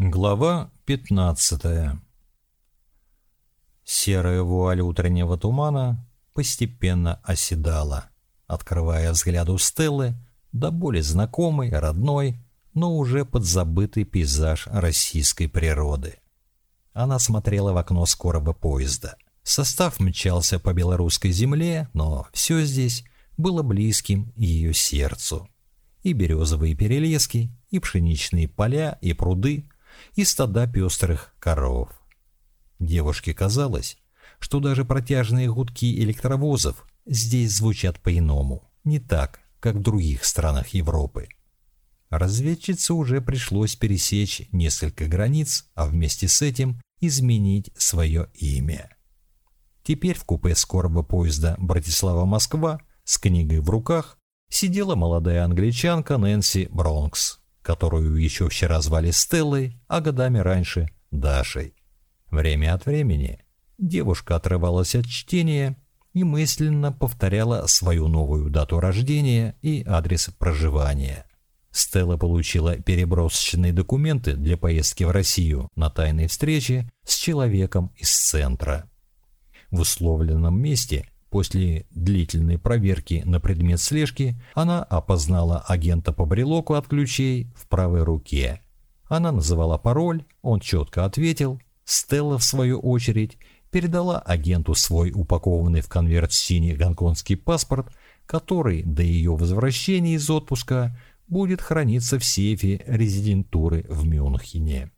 Глава 15 Серая вуаль утреннего тумана постепенно оседала, открывая взгляду Стеллы до более знакомый, родной, но уже подзабытый пейзаж российской природы. Она смотрела в окно скорого поезда. Состав мчался по белорусской земле, но все здесь было близким ее сердцу. И березовые перелески, и пшеничные поля, и пруды — и стада пестрых коров. Девушке казалось, что даже протяжные гудки электровозов здесь звучат по-иному, не так, как в других странах Европы. Разведчице уже пришлось пересечь несколько границ, а вместе с этим изменить свое имя. Теперь в купе скорого поезда Братислава-Москва с книгой в руках сидела молодая англичанка Нэнси Бронкс которую еще вчера звали Стеллой, а годами раньше – Дашей. Время от времени девушка отрывалась от чтения и мысленно повторяла свою новую дату рождения и адрес проживания. Стелла получила перебросочные документы для поездки в Россию на тайной встрече с человеком из центра. В условленном месте – После длительной проверки на предмет слежки она опознала агента по брелоку от ключей в правой руке. Она называла пароль, он четко ответил. Стелла, в свою очередь, передала агенту свой упакованный в конверт синий гонконгский паспорт, который до ее возвращения из отпуска будет храниться в сейфе резидентуры в Мюнхене.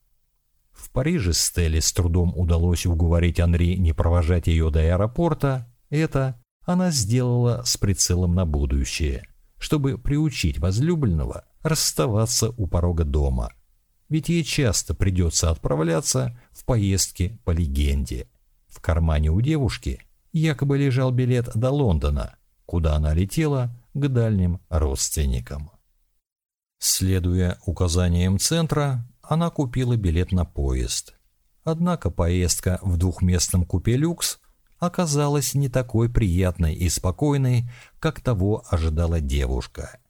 В Париже Стелле с трудом удалось уговорить Анри не провожать ее до аэропорта, это она сделала с прицелом на будущее, чтобы приучить возлюбленного расставаться у порога дома. Ведь ей часто придется отправляться в поездки по легенде. В кармане у девушки якобы лежал билет до Лондона, куда она летела к дальним родственникам. Следуя указаниям центра, она купила билет на поезд. Однако поездка в двухместном купе «Люкс» оказалась не такой приятной и спокойной, как того ожидала девушка.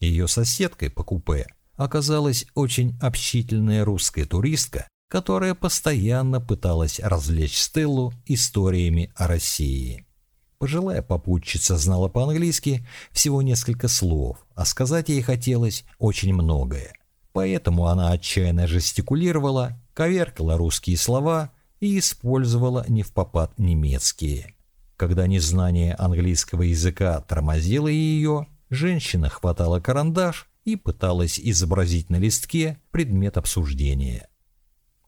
Ее соседкой по купе оказалась очень общительная русская туристка, которая постоянно пыталась развлечь Стеллу историями о России. Пожилая попутчица знала по-английски всего несколько слов, а сказать ей хотелось очень многое. Поэтому она отчаянно жестикулировала, коверкала русские слова и использовала не в попад немецкие. Когда незнание английского языка тормозило ее, женщина хватала карандаш и пыталась изобразить на листке предмет обсуждения.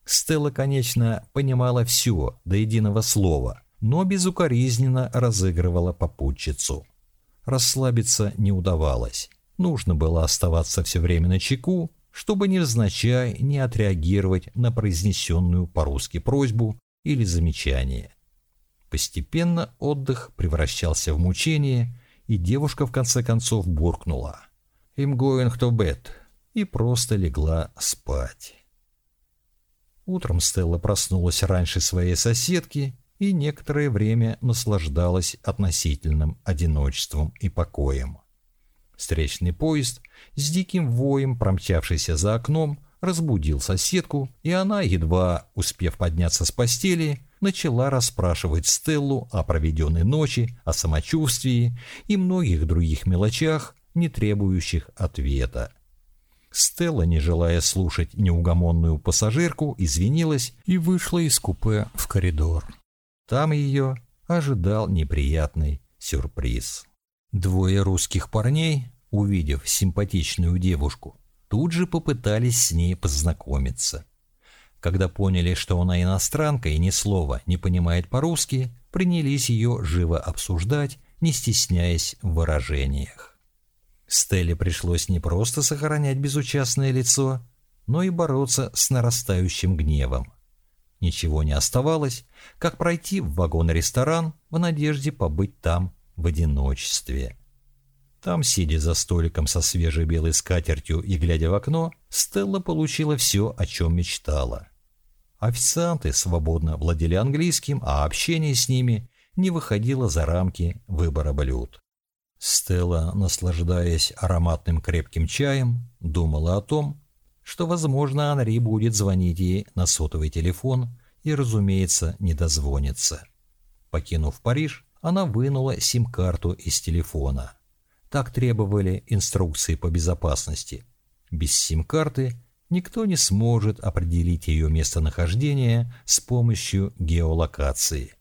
Стелла, конечно, понимала все до единого слова, но безукоризненно разыгрывала попутчицу. Расслабиться не удавалось. Нужно было оставаться все время на чеку чтобы невзначай не отреагировать на произнесенную по-русски просьбу или замечание. Постепенно отдых превращался в мучение, и девушка в конце концов буркнула «I'm going to bed» и просто легла спать. Утром Стелла проснулась раньше своей соседки и некоторое время наслаждалась относительным одиночеством и покоем. Встречный поезд, с диким воем промчавшийся за окном, разбудил соседку, и она, едва успев подняться с постели, начала расспрашивать Стеллу о проведенной ночи, о самочувствии и многих других мелочах, не требующих ответа. Стелла, не желая слушать неугомонную пассажирку, извинилась и вышла из купе в коридор. Там ее ожидал неприятный сюрприз. Двое русских парней, увидев симпатичную девушку, тут же попытались с ней познакомиться. Когда поняли, что она иностранка и ни слова не понимает по-русски, принялись ее живо обсуждать, не стесняясь в выражениях. Стелле пришлось не просто сохранять безучастное лицо, но и бороться с нарастающим гневом. Ничего не оставалось, как пройти в вагон-ресторан в надежде побыть там в одиночестве. Там, сидя за столиком со свежей белой скатертью и глядя в окно, Стелла получила все, о чем мечтала. Официанты свободно владели английским, а общение с ними не выходило за рамки выбора блюд. Стелла, наслаждаясь ароматным крепким чаем, думала о том, что, возможно, Анри будет звонить ей на сотовый телефон и, разумеется, не дозвонится. Покинув Париж, она вынула сим-карту из телефона. Так требовали инструкции по безопасности. Без сим-карты никто не сможет определить ее местонахождение с помощью геолокации.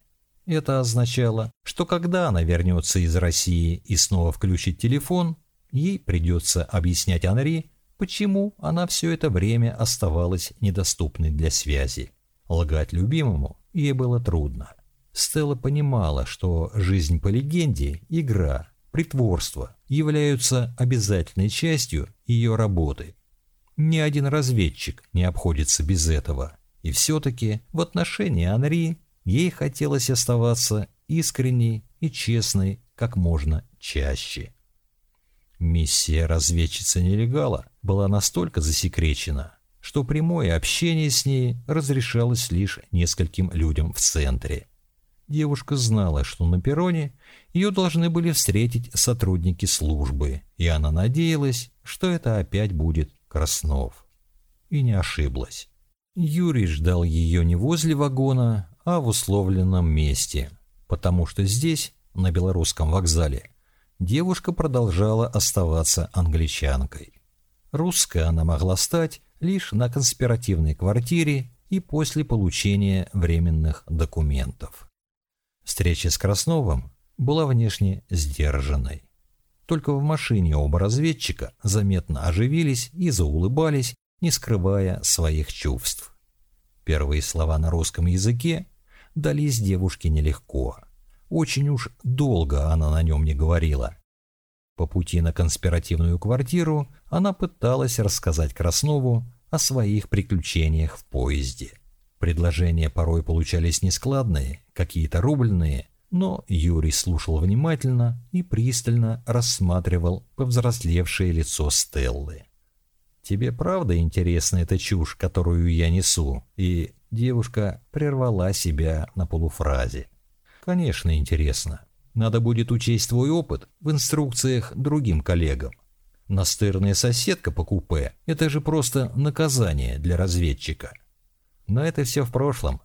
Это означало, что когда она вернется из России и снова включит телефон, ей придется объяснять Анри, почему она все это время оставалась недоступной для связи. Лгать любимому ей было трудно. Стелла понимала, что жизнь по легенде, игра, притворство являются обязательной частью ее работы. Ни один разведчик не обходится без этого. И все-таки в отношении Анри ей хотелось оставаться искренней и честной как можно чаще. Миссия разведчицы-нелегала была настолько засекречена, что прямое общение с ней разрешалось лишь нескольким людям в центре. Девушка знала, что на перроне ее должны были встретить сотрудники службы, и она надеялась, что это опять будет Краснов. И не ошиблась. Юрий ждал ее не возле вагона, а в условленном месте, потому что здесь, на белорусском вокзале, девушка продолжала оставаться англичанкой. Русской она могла стать лишь на конспиративной квартире и после получения временных документов. Встреча с Красновым была внешне сдержанной. Только в машине оба разведчика заметно оживились и заулыбались, не скрывая своих чувств. Первые слова на русском языке дались девушке нелегко. Очень уж долго она на нем не говорила. По пути на конспиративную квартиру она пыталась рассказать Краснову о своих приключениях в поезде. Предложения порой получались нескладные, какие-то рубленные, но Юрий слушал внимательно и пристально рассматривал повзрослевшее лицо Стеллы. «Тебе правда интересна эта чушь, которую я несу?» И девушка прервала себя на полуфразе. «Конечно, интересно. Надо будет учесть твой опыт в инструкциях другим коллегам. Настырная соседка по купе – это же просто наказание для разведчика. Но это все в прошлом.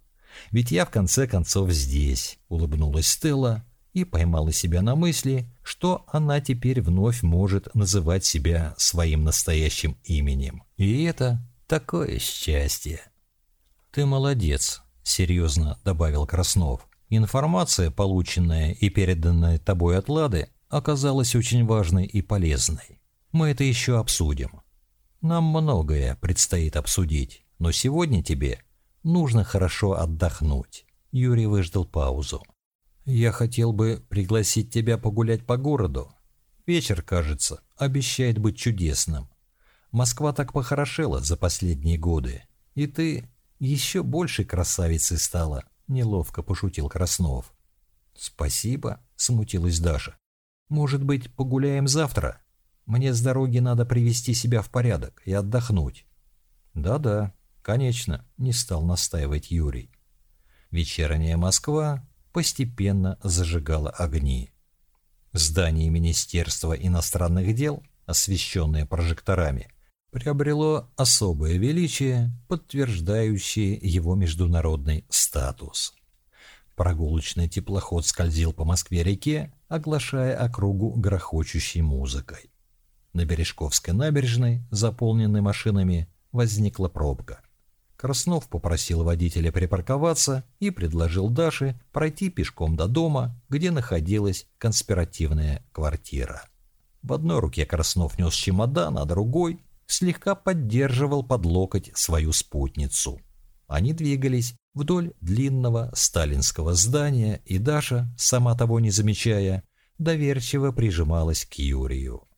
Ведь я в конце концов здесь, улыбнулась Стелла и поймала себя на мысли, что она теперь вновь может называть себя своим настоящим именем. И это такое счастье. Ты молодец, серьезно добавил Краснов. Информация, полученная и переданная тобой от Лады, оказалась очень важной и полезной. Мы это еще обсудим. Нам многое предстоит обсудить, но сегодня тебе Нужно хорошо отдохнуть. Юрий выждал паузу. Я хотел бы пригласить тебя погулять по городу. Вечер, кажется, обещает быть чудесным. Москва так похорошела за последние годы. И ты еще больше красавицей стала, неловко пошутил Краснов. Спасибо, смутилась Даша. Может быть, погуляем завтра? Мне с дороги надо привести себя в порядок и отдохнуть. Да-да, Конечно, не стал настаивать Юрий. Вечерняя Москва постепенно зажигала огни. Здание Министерства иностранных дел, освещенное прожекторами, приобрело особое величие, подтверждающее его международный статус. Прогулочный теплоход скользил по Москве-реке, оглашая округу грохочущей музыкой. На Бережковской набережной, заполненной машинами, возникла пробка. Краснов попросил водителя припарковаться и предложил Даше пройти пешком до дома, где находилась конспиративная квартира. В одной руке Краснов нес чемодан, а другой слегка поддерживал под локоть свою спутницу. Они двигались вдоль длинного сталинского здания, и Даша, сама того не замечая, доверчиво прижималась к Юрию.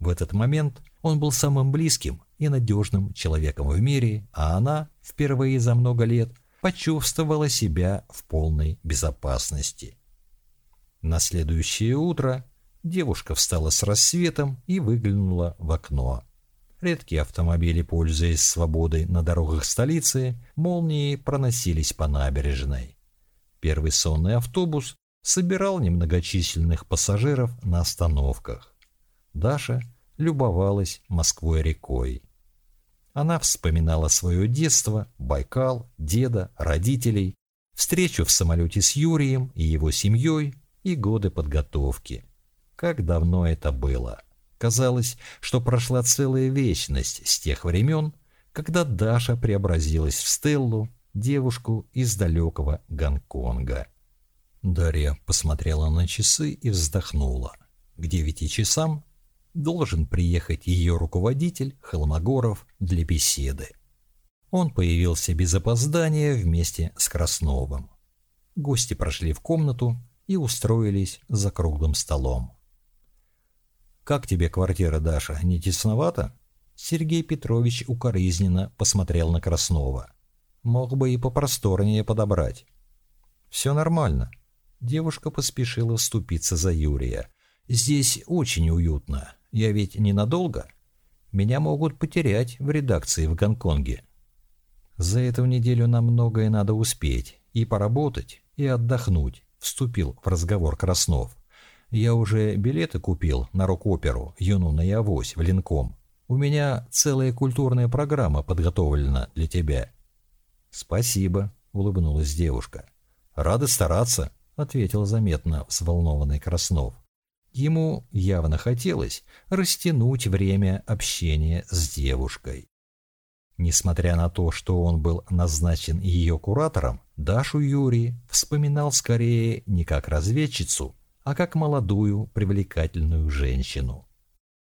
В этот момент он был самым близким и надежным человеком в мире, а она впервые за много лет почувствовала себя в полной безопасности. На следующее утро девушка встала с рассветом и выглянула в окно. Редкие автомобили, пользуясь свободой на дорогах столицы, молнией проносились по набережной. Первый сонный автобус собирал немногочисленных пассажиров на остановках. Даша любовалась Москвой рекой. Она вспоминала свое детство, Байкал, деда, родителей, встречу в самолете с Юрием и его семьей и годы подготовки. Как давно это было. Казалось, что прошла целая вечность с тех времен, когда Даша преобразилась в Стеллу, девушку из далекого Гонконга. Дарья посмотрела на часы и вздохнула. К девяти часам должен приехать ее руководитель Холмогоров для беседы. Он появился без опоздания вместе с Красновым. Гости прошли в комнату и устроились за круглым столом. «Как тебе квартира, Даша, не тесновато?» Сергей Петрович укоризненно посмотрел на Краснова. «Мог бы и попросторнее подобрать». «Все нормально». Девушка поспешила вступиться за Юрия. «Здесь очень уютно. Я ведь ненадолго. Меня могут потерять в редакции в Гонконге. За эту неделю нам многое надо успеть. И поработать, и отдохнуть», — вступил в разговор Краснов. «Я уже билеты купил на рок-оперу «Юну на Явось» в Ленком. У меня целая культурная программа подготовлена для тебя». «Спасибо», — улыбнулась девушка. «Рада стараться», — ответил заметно взволнованный Краснов. Ему явно хотелось растянуть время общения с девушкой. Несмотря на то, что он был назначен ее куратором, Дашу Юрий вспоминал скорее не как разведчицу, а как молодую привлекательную женщину.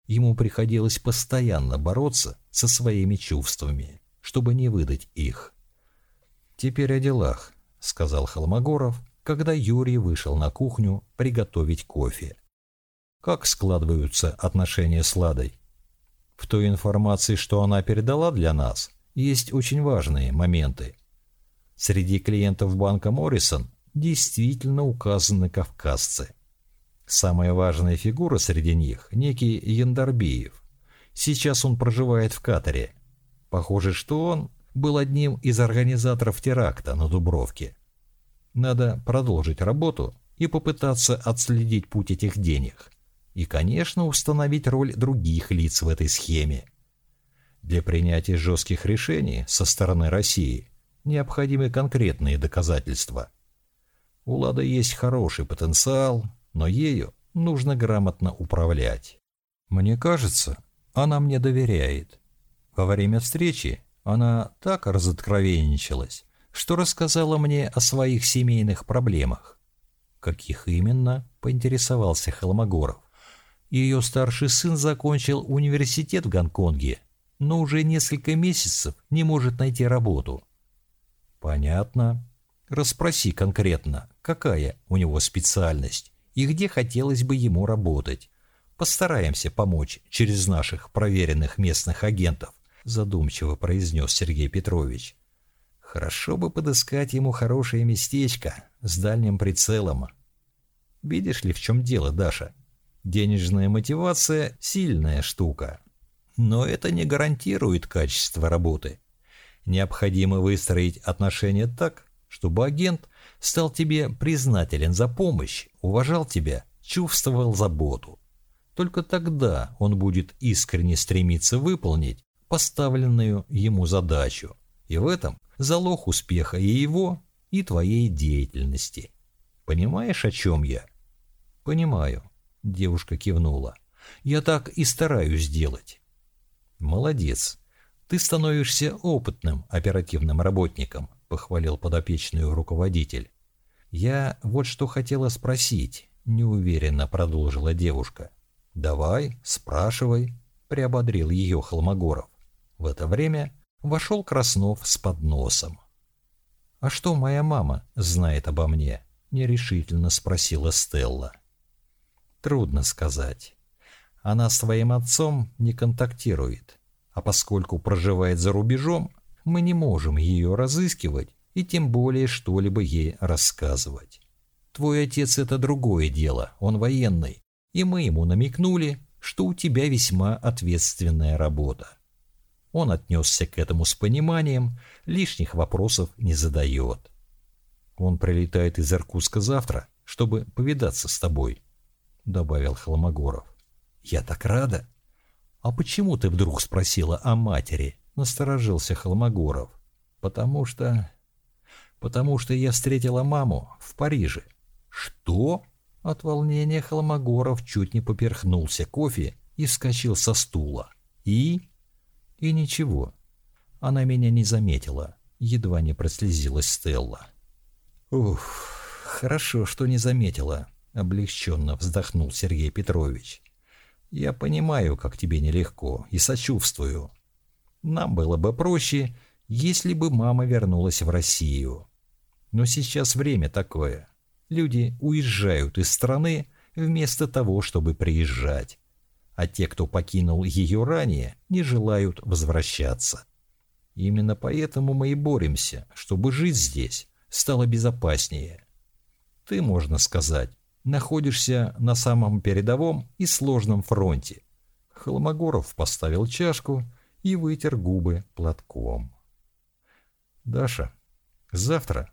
Ему приходилось постоянно бороться со своими чувствами, чтобы не выдать их. «Теперь о делах», — сказал Холмогоров, когда Юрий вышел на кухню приготовить кофе. Как складываются отношения с Ладой? В той информации, что она передала для нас, есть очень важные моменты. Среди клиентов банка Моррисон действительно указаны кавказцы. Самая важная фигура среди них – некий Яндарбиев. Сейчас он проживает в Катаре. Похоже, что он был одним из организаторов теракта на Дубровке. Надо продолжить работу и попытаться отследить путь этих денег – и, конечно, установить роль других лиц в этой схеме. Для принятия жестких решений со стороны России необходимы конкретные доказательства. У Лады есть хороший потенциал, но ею нужно грамотно управлять. Мне кажется, она мне доверяет. Во время встречи она так разоткровенничалась, что рассказала мне о своих семейных проблемах. Каких именно, поинтересовался Холмогоров. Ее старший сын закончил университет в Гонконге, но уже несколько месяцев не может найти работу. Понятно. Расспроси конкретно, какая у него специальность и где хотелось бы ему работать. Постараемся помочь через наших проверенных местных агентов, задумчиво произнес Сергей Петрович. Хорошо бы подыскать ему хорошее местечко с дальним прицелом. Видишь ли, в чем дело, Даша? Денежная мотивация – сильная штука. Но это не гарантирует качество работы. Необходимо выстроить отношения так, чтобы агент стал тебе признателен за помощь, уважал тебя, чувствовал заботу. Только тогда он будет искренне стремиться выполнить поставленную ему задачу. И в этом залог успеха и его, и твоей деятельности. Понимаешь, о чем я? Понимаю. Девушка кивнула. «Я так и стараюсь сделать». «Молодец. Ты становишься опытным оперативным работником», — похвалил подопечную руководитель. «Я вот что хотела спросить», — неуверенно продолжила девушка. «Давай, спрашивай», — приободрил ее Холмогоров. В это время вошел Краснов с подносом. «А что моя мама знает обо мне?» — нерешительно спросила Стелла. Трудно сказать. Она с твоим отцом не контактирует, а поскольку проживает за рубежом, мы не можем ее разыскивать и тем более что-либо ей рассказывать. Твой отец — это другое дело, он военный, и мы ему намекнули, что у тебя весьма ответственная работа. Он отнесся к этому с пониманием, лишних вопросов не задает. Он прилетает из Иркутска завтра, чтобы повидаться с тобой добавил Холмогоров. «Я так рада!» «А почему ты вдруг спросила о матери?» — насторожился Холмогоров. «Потому что... потому что я встретила маму в Париже». «Что?» От волнения Холмогоров чуть не поперхнулся кофе и вскочил со стула. «И?» «И ничего. Она меня не заметила». Едва не прослезилась Стелла. «Ух, хорошо, что не заметила», — облегченно вздохнул Сергей Петрович. «Я понимаю, как тебе нелегко, и сочувствую. Нам было бы проще, если бы мама вернулась в Россию. Но сейчас время такое. Люди уезжают из страны вместо того, чтобы приезжать. А те, кто покинул ее ранее, не желают возвращаться. Именно поэтому мы и боремся, чтобы жить здесь стало безопаснее. Ты, можно сказать, находишься на самом передовом и сложном фронте. Холмогоров поставил чашку и вытер губы платком. «Даша, завтра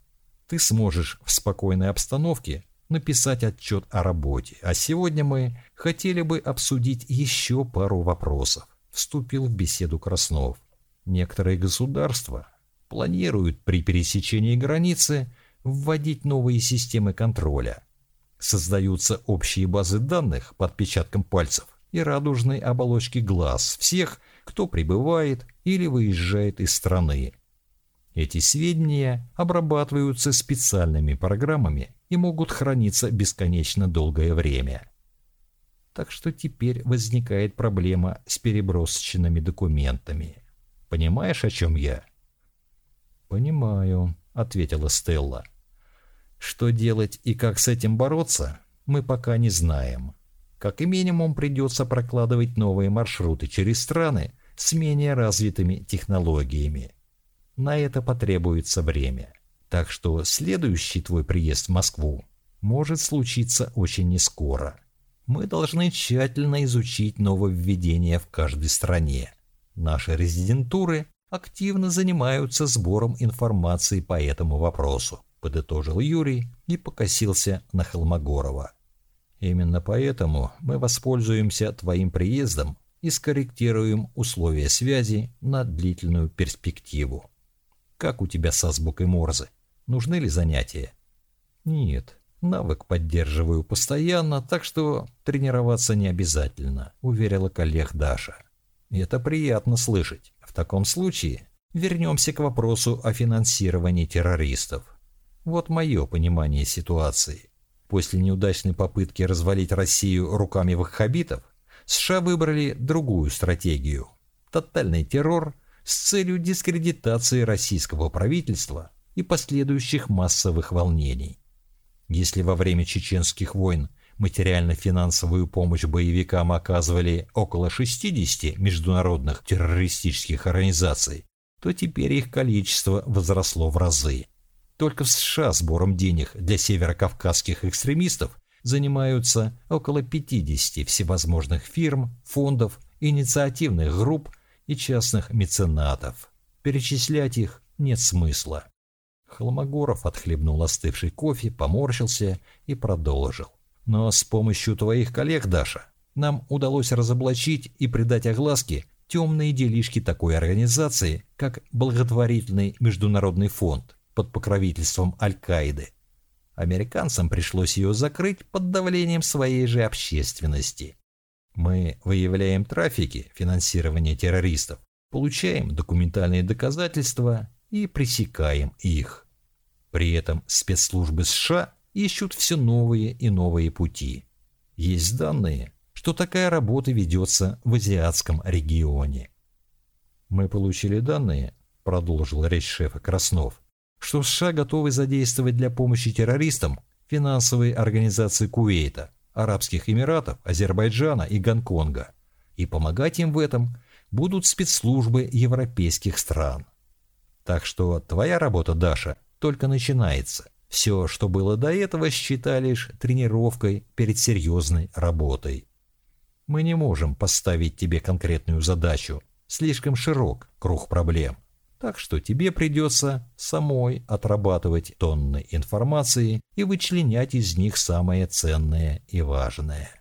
ты сможешь в спокойной обстановке написать отчет о работе, а сегодня мы хотели бы обсудить еще пару вопросов», вступил в беседу Краснов. Некоторые государства планируют при пересечении границы вводить новые системы контроля. Создаются общие базы данных под отпечатком пальцев и радужной оболочки глаз всех, кто прибывает или выезжает из страны. Эти сведения обрабатываются специальными программами и могут храниться бесконечно долгое время. Так что теперь возникает проблема с перебросочными документами. Понимаешь, о чем я?» «Понимаю», — ответила Стелла. «Что делать и как с этим бороться, мы пока не знаем. Как и минимум придется прокладывать новые маршруты через страны с менее развитыми технологиями. На это потребуется время. Так что следующий твой приезд в Москву может случиться очень нескоро. Мы должны тщательно изучить нововведения в каждой стране. Наши резидентуры активно занимаются сбором информации по этому вопросу, подытожил Юрий и покосился на Холмогорова. Именно поэтому мы воспользуемся твоим приездом и скорректируем условия связи на длительную перспективу. Как у тебя с азбукой Морзе? Нужны ли занятия? Нет, навык поддерживаю постоянно, так что тренироваться не обязательно, уверила коллег Даша. Это приятно слышать. В таком случае вернемся к вопросу о финансировании террористов. Вот мое понимание ситуации. После неудачной попытки развалить Россию руками ваххабитов, США выбрали другую стратегию – тотальный террор с целью дискредитации российского правительства и последующих массовых волнений. Если во время чеченских войн материально-финансовую помощь боевикам оказывали около 60 международных террористических организаций, то теперь их количество возросло в разы. Только в США сбором денег для северокавказских экстремистов занимаются около 50 всевозможных фирм, фондов, инициативных групп и частных меценатов. Перечислять их нет смысла. Холмогоров отхлебнул остывший кофе, поморщился и продолжил. Но с помощью твоих коллег, Даша, нам удалось разоблачить и придать огласке темные делишки такой организации, как благотворительный международный фонд под покровительством Аль-Каиды. Американцам пришлось ее закрыть под давлением своей же общественности. Мы выявляем трафики финансирования террористов, получаем документальные доказательства и пресекаем их. При этом спецслужбы США ищут все новые и новые пути. Есть данные, что такая работа ведется в азиатском регионе. «Мы получили данные», — продолжил речь шефа Краснов, что США готовы задействовать для помощи террористам финансовые организации Кувейта, Арабских Эмиратов, Азербайджана и Гонконга, и помогать им в этом будут спецслужбы европейских стран. Так что твоя работа, Даша, только начинается. Все, что было до этого, считай лишь тренировкой перед серьезной работой. Мы не можем поставить тебе конкретную задачу. Слишком широк круг проблем. Так что тебе придется самой отрабатывать тонны информации и вычленять из них самое ценное и важное.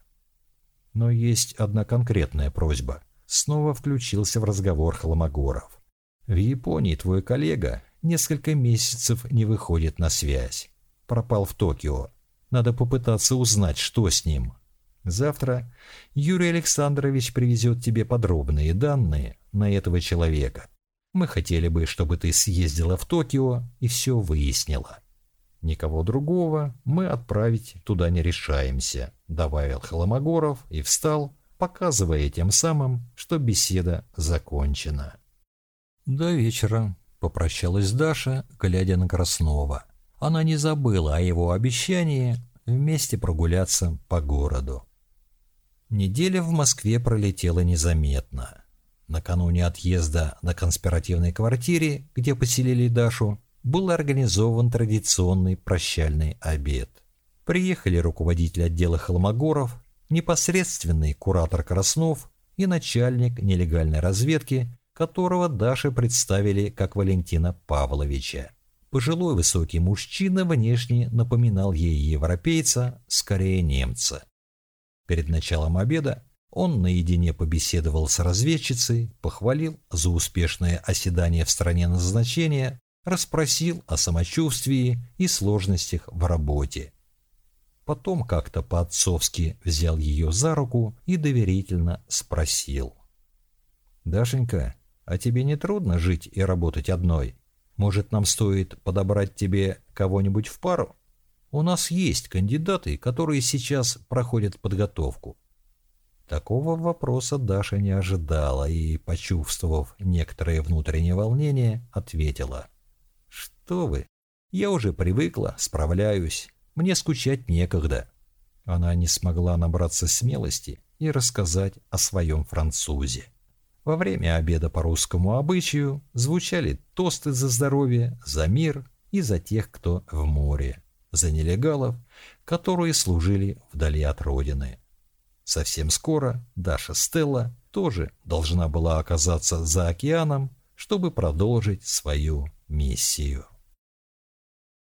Но есть одна конкретная просьба. Снова включился в разговор Холмогоров. В Японии твой коллега несколько месяцев не выходит на связь. Пропал в Токио. Надо попытаться узнать, что с ним. Завтра Юрий Александрович привезет тебе подробные данные на этого человека. Мы хотели бы, чтобы ты съездила в Токио и все выяснила. Никого другого мы отправить туда не решаемся, добавил Холомогоров и встал, показывая тем самым, что беседа закончена. До вечера попрощалась Даша, глядя на Краснова. Она не забыла о его обещании вместе прогуляться по городу. Неделя в Москве пролетела незаметно. Накануне отъезда на конспиративной квартире, где поселили Дашу, был организован традиционный прощальный обед. Приехали руководитель отдела Холмогоров, непосредственный куратор Краснов и начальник нелегальной разведки, которого Даше представили как Валентина Павловича. Пожилой высокий мужчина внешне напоминал ей европейца, скорее немца. Перед началом обеда он наедине побеседовал с разведчицей, похвалил за успешное оседание в стране назначения, расспросил о самочувствии и сложностях в работе. Потом как-то по-отцовски взял ее за руку и доверительно спросил. «Дашенька, а тебе не трудно жить и работать одной? Может, нам стоит подобрать тебе кого-нибудь в пару?» У нас есть кандидаты, которые сейчас проходят подготовку. Такого вопроса Даша не ожидала и, почувствовав некоторое внутреннее волнение, ответила. «Что вы? Я уже привыкла, справляюсь. Мне скучать некогда». Она не смогла набраться смелости и рассказать о своем французе. Во время обеда по русскому обычаю звучали тосты за здоровье, за мир и за тех, кто в море за нелегалов, которые служили вдали от родины. Совсем скоро Даша Стелла тоже должна была оказаться за океаном, чтобы продолжить свою миссию.